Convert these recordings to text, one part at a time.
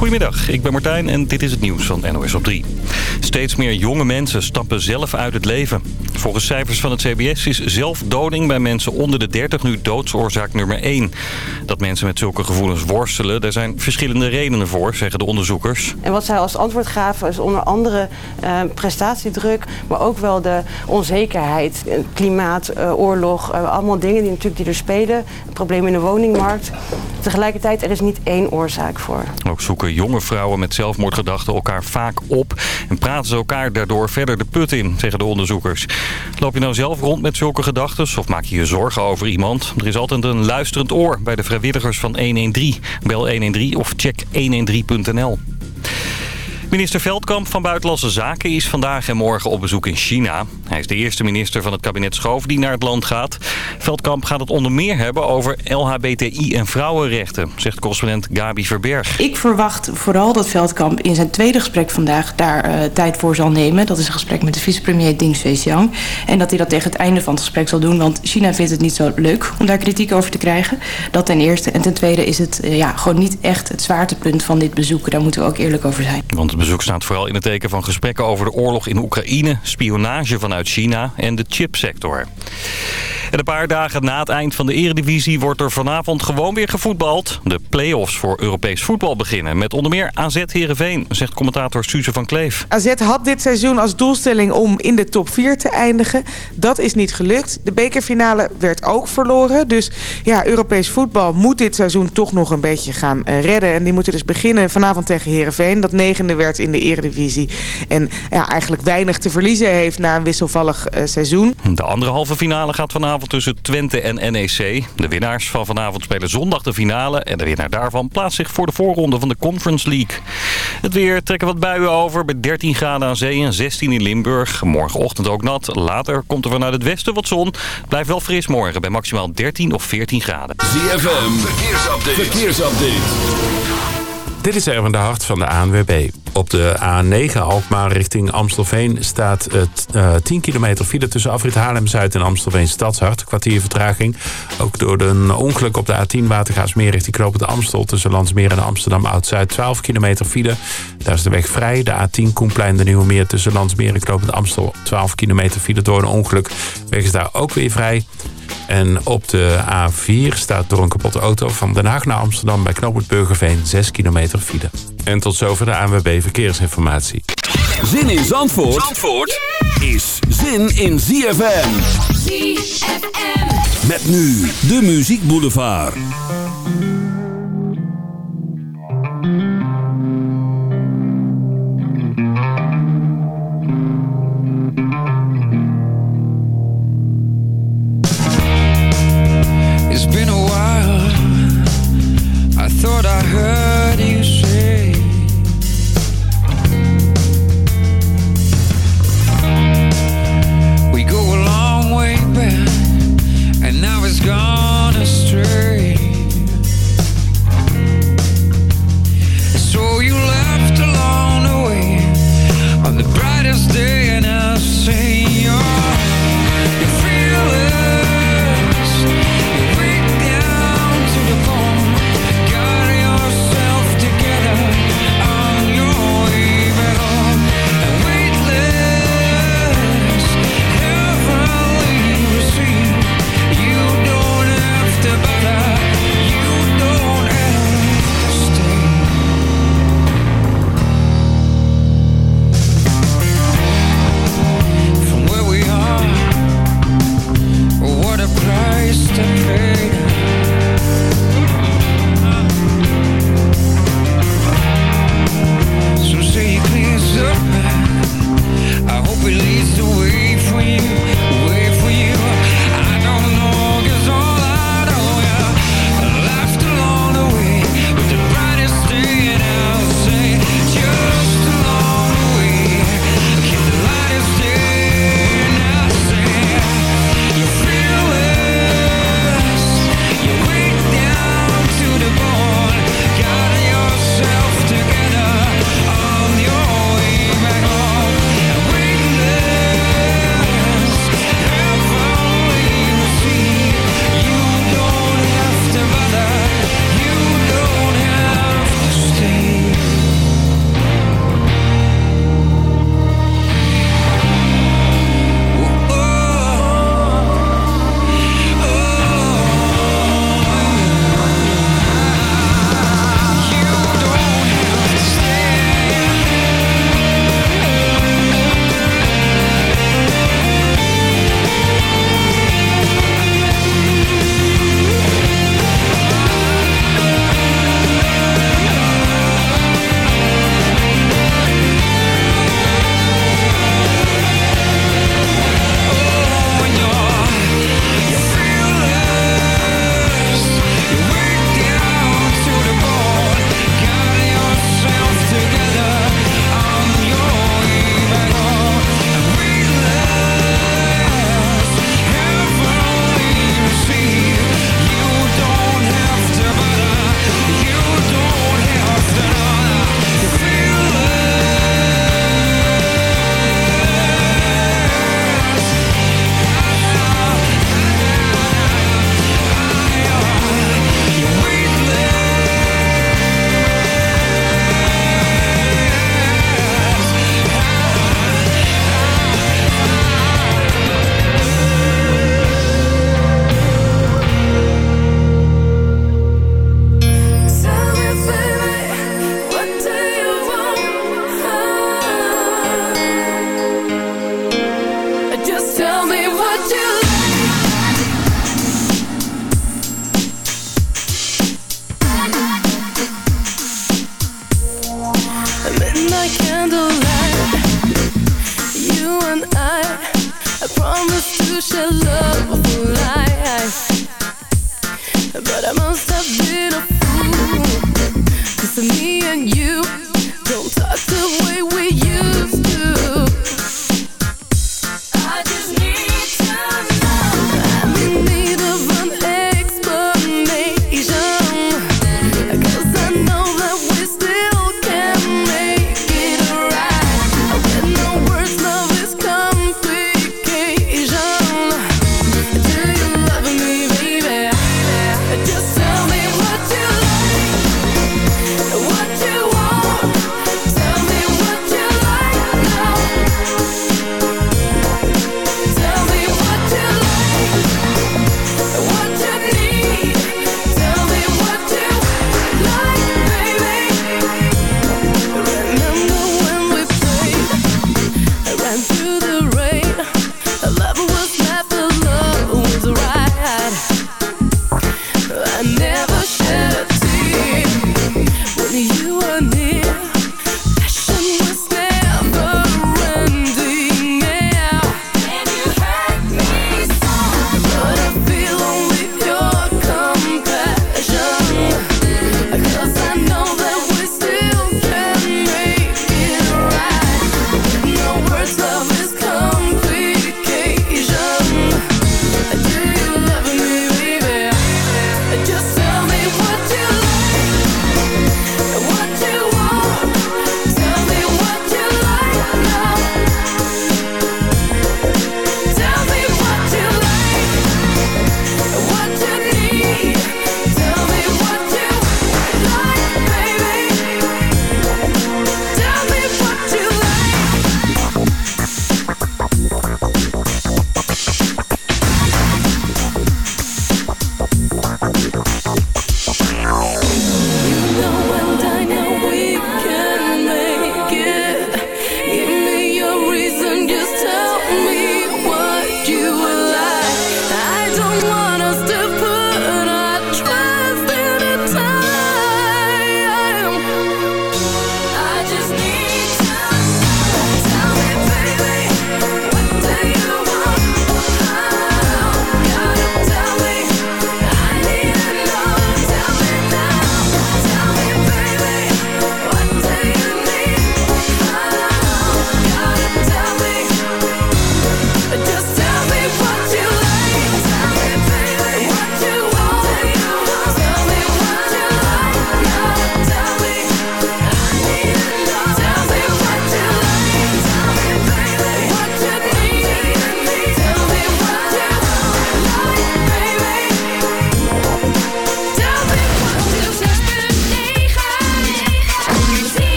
Goedemiddag, ik ben Martijn en dit is het nieuws van NOS op 3. Steeds meer jonge mensen stappen zelf uit het leven. Volgens cijfers van het CBS is zelfdoding bij mensen onder de 30 nu doodsoorzaak nummer 1. Dat mensen met zulke gevoelens worstelen, daar zijn verschillende redenen voor, zeggen de onderzoekers. En wat zij als antwoord gaven is onder andere uh, prestatiedruk, maar ook wel de onzekerheid. Klimaat, uh, oorlog, uh, allemaal dingen die natuurlijk die er spelen. Problemen in de woningmarkt. Tegelijkertijd, er is niet één oorzaak voor. Ook zoeken jonge vrouwen met zelfmoordgedachten elkaar vaak op... en praten ze elkaar daardoor verder de put in, zeggen de onderzoekers. Loop je nou zelf rond met zulke gedachten of maak je je zorgen over iemand? Er is altijd een luisterend oor bij de vrijwilligers van 113. Bel 113 of check 113.nl. Minister Veldkamp van Buitenlandse Zaken is vandaag en morgen op bezoek in China. Hij is de eerste minister van het kabinet Schoof die naar het land gaat. Veldkamp gaat het onder meer hebben over LHBTI en vrouwenrechten, zegt correspondent Gabi Verberg. Ik verwacht vooral dat Veldkamp in zijn tweede gesprek vandaag daar uh, tijd voor zal nemen. Dat is een gesprek met de vicepremier Ding Xuexiang. En dat hij dat tegen het einde van het gesprek zal doen, want China vindt het niet zo leuk om daar kritiek over te krijgen. Dat ten eerste. En ten tweede is het uh, ja, gewoon niet echt het zwaartepunt van dit bezoek. Daar moeten we ook eerlijk over zijn. Want bezoek staat vooral in het teken van gesprekken over de oorlog in Oekraïne, spionage vanuit China en de chipsector. En een paar dagen na het eind van de eredivisie wordt er vanavond gewoon weer gevoetbald. De play-offs voor Europees voetbal beginnen met onder meer AZ Heerenveen, zegt commentator Suze van Kleef. AZ had dit seizoen als doelstelling om in de top 4 te eindigen. Dat is niet gelukt. De bekerfinale werd ook verloren. Dus ja, Europees voetbal moet dit seizoen toch nog een beetje gaan redden. En die moeten dus beginnen vanavond tegen Heerenveen. Dat negende werd in de eredivisie. En ja, eigenlijk weinig te verliezen heeft na een wisselvallig uh, seizoen. De andere halve finale gaat vanavond tussen Twente en NEC. De winnaars van vanavond spelen zondag de finale. En de winnaar daarvan plaatst zich voor de voorronde van de Conference League. Het weer trekken wat buien over. Bij 13 graden aan zee en 16 in Limburg. Morgenochtend ook nat. Later komt er vanuit het westen wat zon. Blijft wel fris morgen bij maximaal 13 of 14 graden. ZFM, verkeersupdate. verkeersupdate. Dit is Erwin de Hart van de ANWB. Op de A9 Alkmaar richting Amstelveen staat het uh, 10 kilometer file tussen afrit Haarlem-Zuid en Amstelveen Stadshart. Kwartier vertraging. Ook door een ongeluk op de A10 Watergaasmeer richting Knopende Amstel tussen Landsmeer en Amsterdam Oud-Zuid. 12 kilometer file. Daar is de weg vrij. De A10 Koenplein de Nieuwe Meer tussen Landsmeer en Knopende Amstel. 12 kilometer file door een ongeluk. De weg is daar ook weer vrij. En op de A4 staat door een kapotte auto van Den Haag naar Amsterdam... bij knooppunt Burgerveen 6 kilometer file. En tot zover de ANWB Verkeersinformatie. Zin in Zandvoort, Zandvoort is zin in ZFM. ZFM. Met nu de Muziek Boulevard. thought I heard gone astray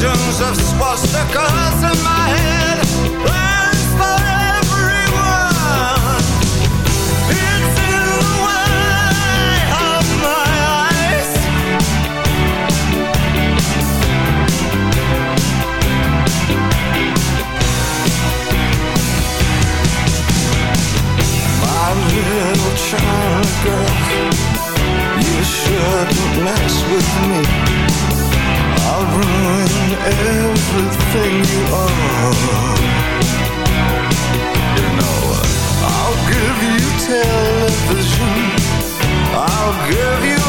visions of swastikas nothing you are You know I'll give you television. I'll give you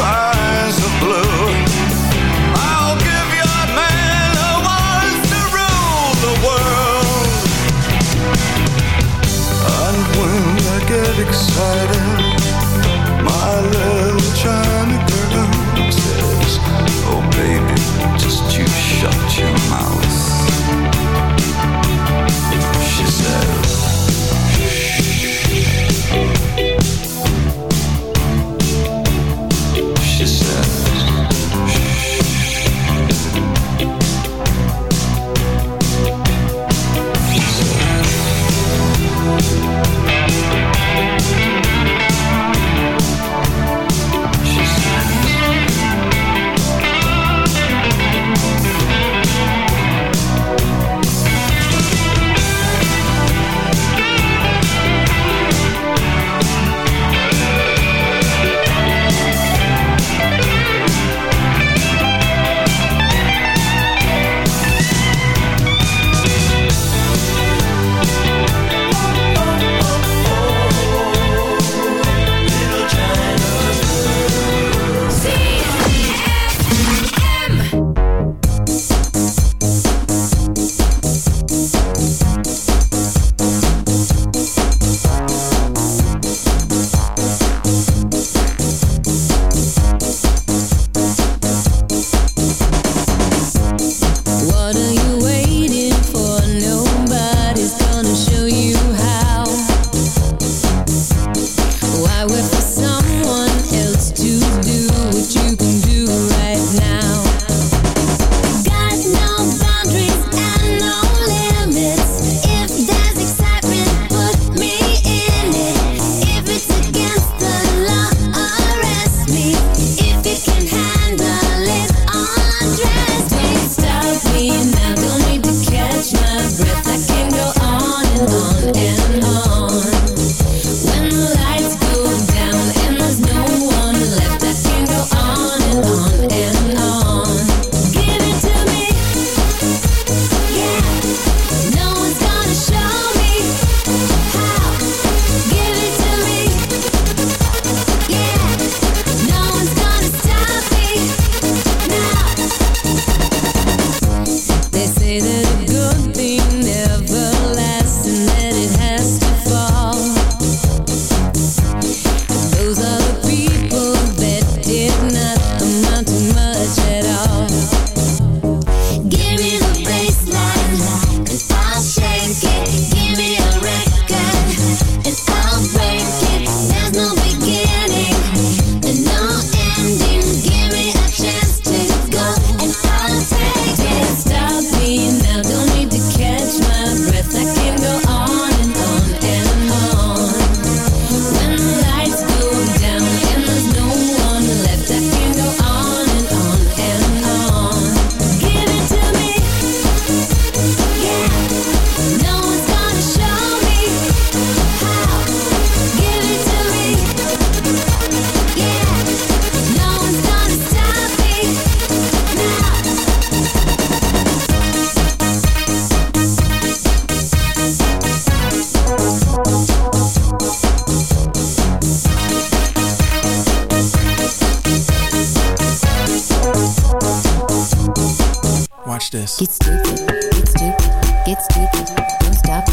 get stupid, get stupid, don't stop.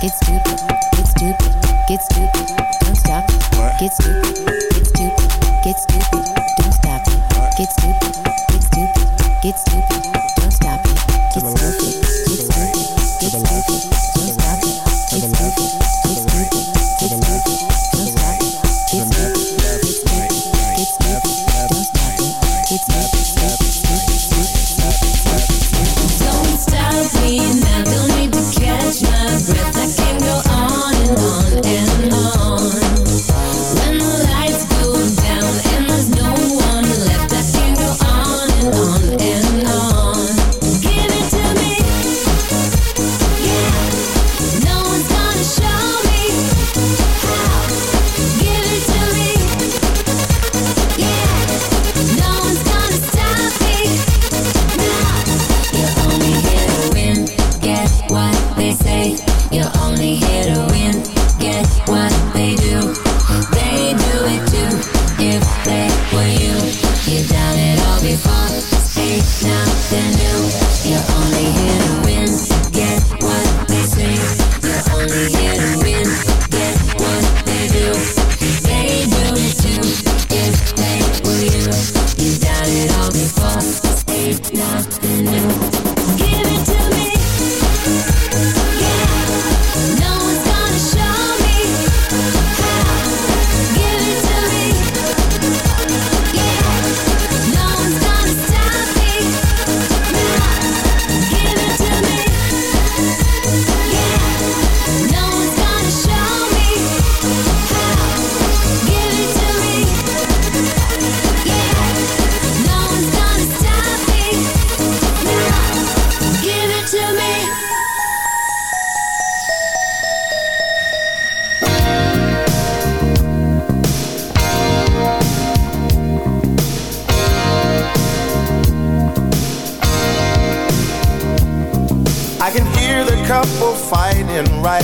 Get stupid, get stupid, get stupid, don't stop. Get stupid, stupid, get stupid, don't stop. Get stupid, get stupid, get stupid.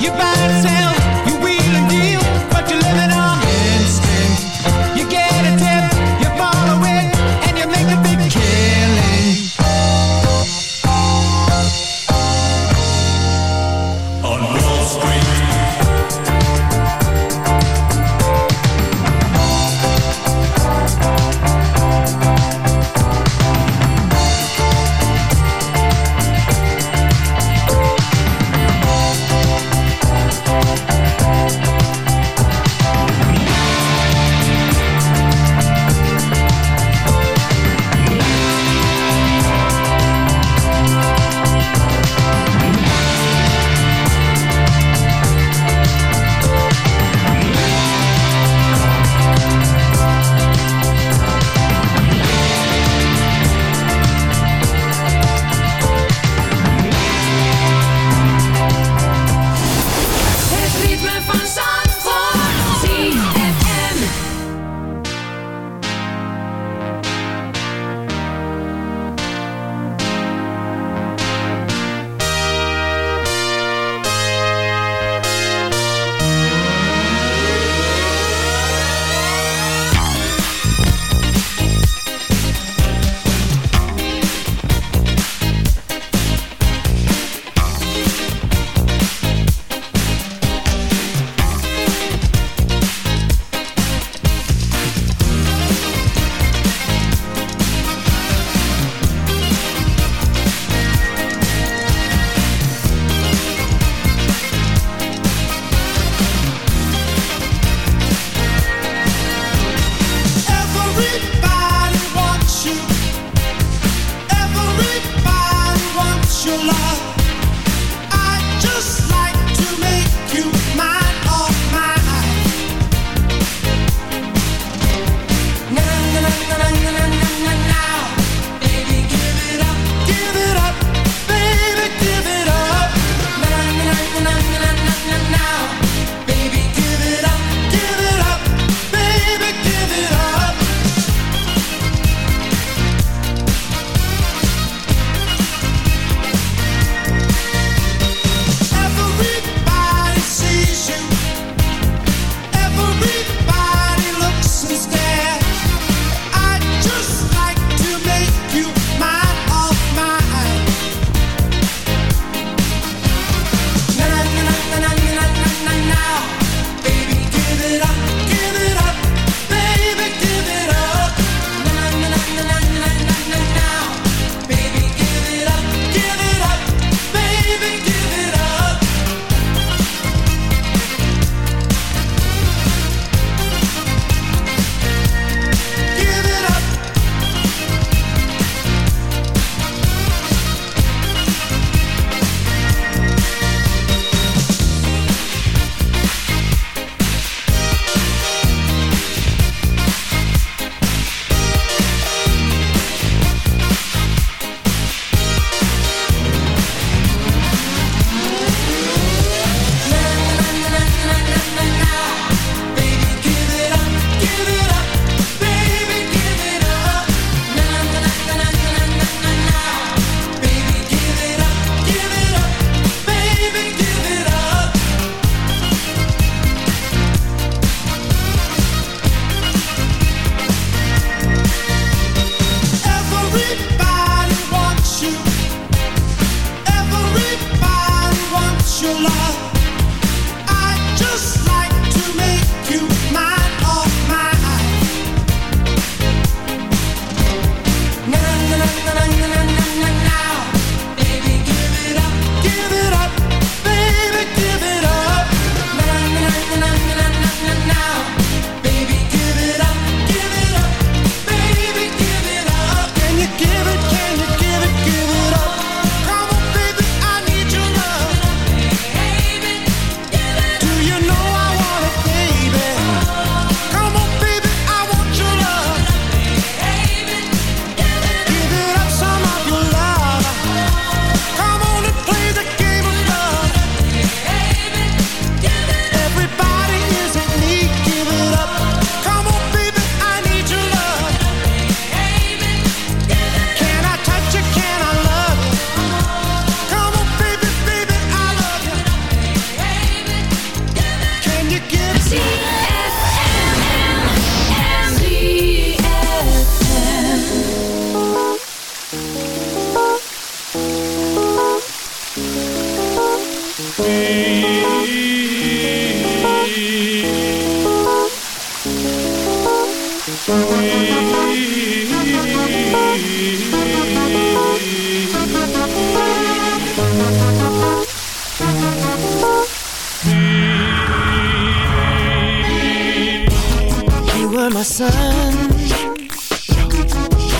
You better say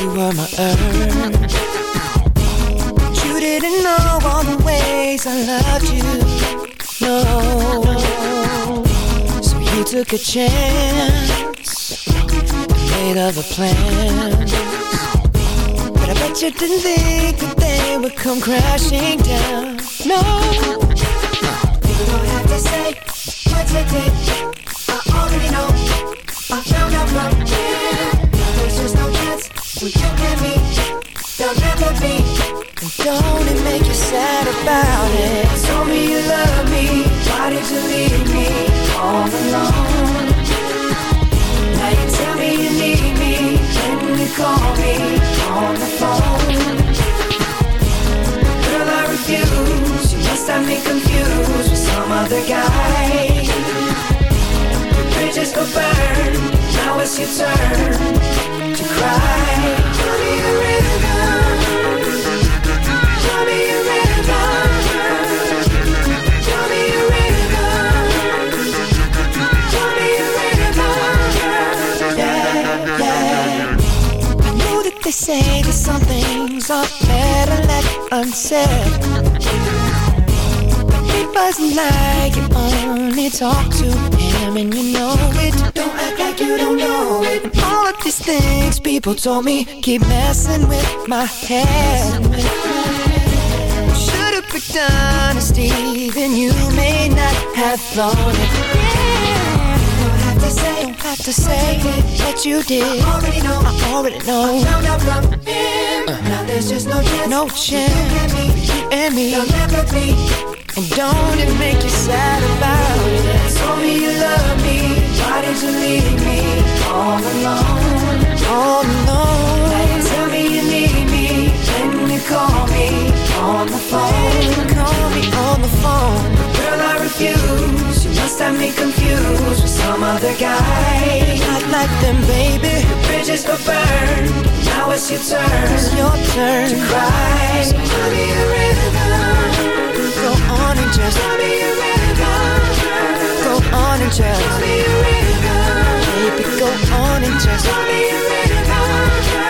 you were my earth. But you didn't know all the ways I loved you. No, so you took a chance, made other plans. But I bet you didn't think that they would come crashing down. No, you don't have to say what you did. I already know. I found out from here. When you and me. There'll never be. And don't it make you sad about it? Told me you love me. Why did you leave me all alone? Now you tell me you need me. When you call me on the phone. Girl, I refuse. You must have me confused with some other guy bridges go burn. Now it's your turn say that some things are better left unsaid. It wasn't like you only talk to him and you know it. Don't act you don't know it. All of these things people told me keep messing with my head. Should've picked honesty, then you may not have thought it. Yeah. Don't have to say, don't have to say what you did. I already know, I already know. I found out from him. Uh-huh. Now there's just no chance. No chance. You and me, you'll never be. And don't it make you sad about me confused with some other guy. Not like them, baby. The bridges go burn. Now it's your turn. It's your turn to cry. So me a river. Go on and just tell me a river. Go on and just tell me a river. Baby, go on and just tell me a The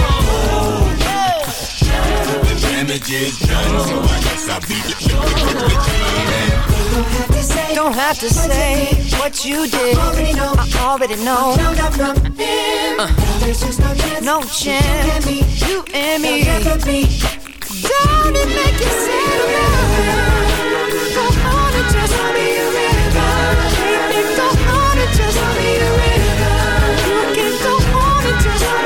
The damage is done, so I guess I'll be leaving. Don't have to say what you did. I already know. I already know. Uh, no chance. You and me. Don't it make you sad about it? Go on and just tell me a river. Baby, go on and just tell me a river. You can go on and just tell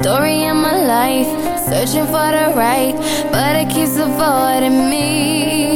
Story in my life, Searching for the right, but it keeps avoiding me